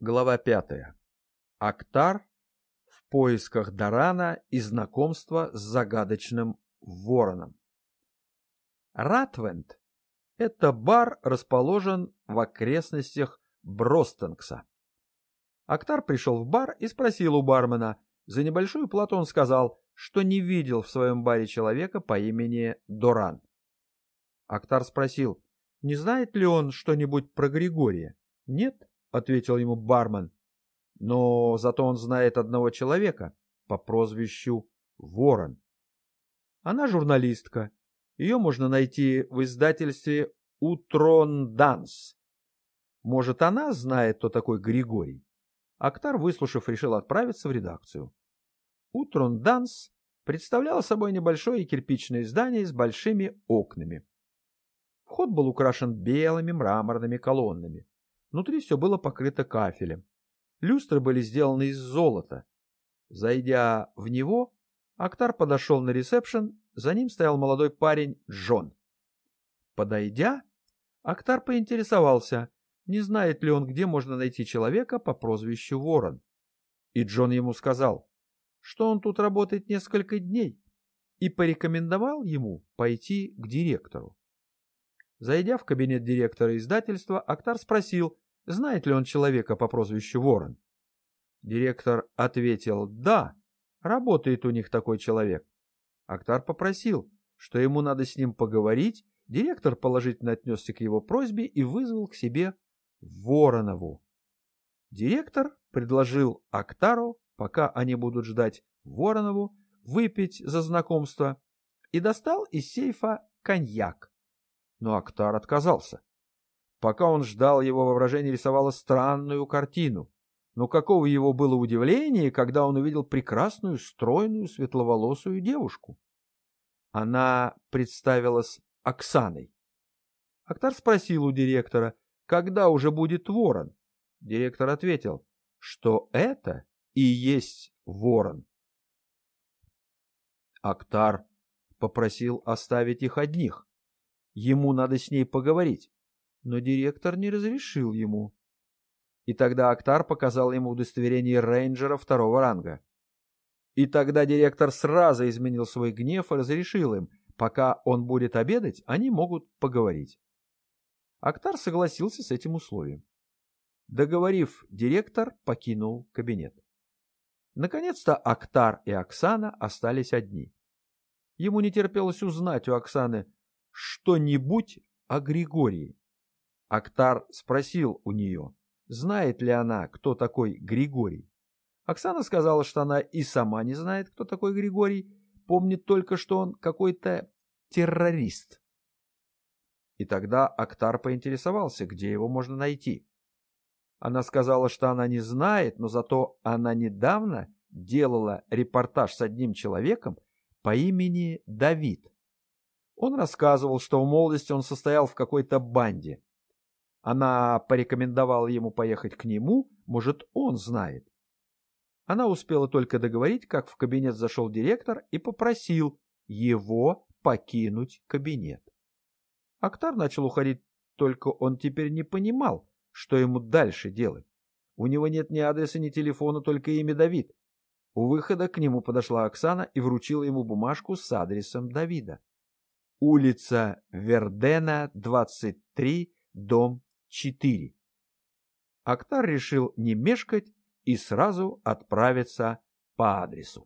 Глава пятая. Актар в поисках Дарана и знакомства с загадочным вороном. Ратвенд – это бар, расположен в окрестностях Бростенгса. Актар пришел в бар и спросил у бармена. За небольшую плату он сказал, что не видел в своем баре человека по имени Доран. Актар спросил, не знает ли он что-нибудь про Григория. Нет, — ответил ему бармен. Но зато он знает одного человека по прозвищу Ворон. Она журналистка. Ее можно найти в издательстве «Утрон Данс». Может, она знает, кто такой Григорий? Актар, выслушав, решил отправиться в редакцию. «Утрон Данс» представлял собой небольшое кирпичное здание с большими окнами. Вход был украшен белыми мраморными колоннами. Внутри все было покрыто кафелем. Люстры были сделаны из золота. Зайдя в него, Актар подошел на ресепшн, за ним стоял молодой парень Джон. Подойдя, Актар поинтересовался, не знает ли он, где можно найти человека по прозвищу Ворон. И Джон ему сказал, что он тут работает несколько дней, и порекомендовал ему пойти к директору. Зайдя в кабинет директора издательства, Актар спросил, знает ли он человека по прозвищу Ворон. Директор ответил «Да, работает у них такой человек». Актар попросил, что ему надо с ним поговорить, директор положительно отнесся к его просьбе и вызвал к себе Воронову. Директор предложил Актару, пока они будут ждать Воронову, выпить за знакомство и достал из сейфа коньяк но Актар отказался. Пока он ждал, его воображение рисовало странную картину. Но какого его было удивление, когда он увидел прекрасную, стройную, светловолосую девушку. Она представилась Оксаной. Актар спросил у директора, когда уже будет ворон. Директор ответил, что это и есть ворон. Актар попросил оставить их одних. Ему надо с ней поговорить. Но директор не разрешил ему. И тогда Актар показал ему удостоверение рейнджера второго ранга. И тогда директор сразу изменил свой гнев и разрешил им, пока он будет обедать, они могут поговорить. Актар согласился с этим условием. Договорив, директор покинул кабинет. Наконец-то Актар и Оксана остались одни. Ему не терпелось узнать у Оксаны, что-нибудь о Григории. Актар спросил у нее, знает ли она, кто такой Григорий. Оксана сказала, что она и сама не знает, кто такой Григорий, помнит только, что он какой-то террорист. И тогда Актар поинтересовался, где его можно найти. Она сказала, что она не знает, но зато она недавно делала репортаж с одним человеком по имени Давид. Он рассказывал, что в молодости он состоял в какой-то банде. Она порекомендовала ему поехать к нему, может, он знает. Она успела только договорить, как в кабинет зашел директор и попросил его покинуть кабинет. Актар начал уходить, только он теперь не понимал, что ему дальше делать. У него нет ни адреса, ни телефона, только имя Давид. У выхода к нему подошла Оксана и вручила ему бумажку с адресом Давида улица Вердена, 23, дом 4. Актар решил не мешкать и сразу отправиться по адресу.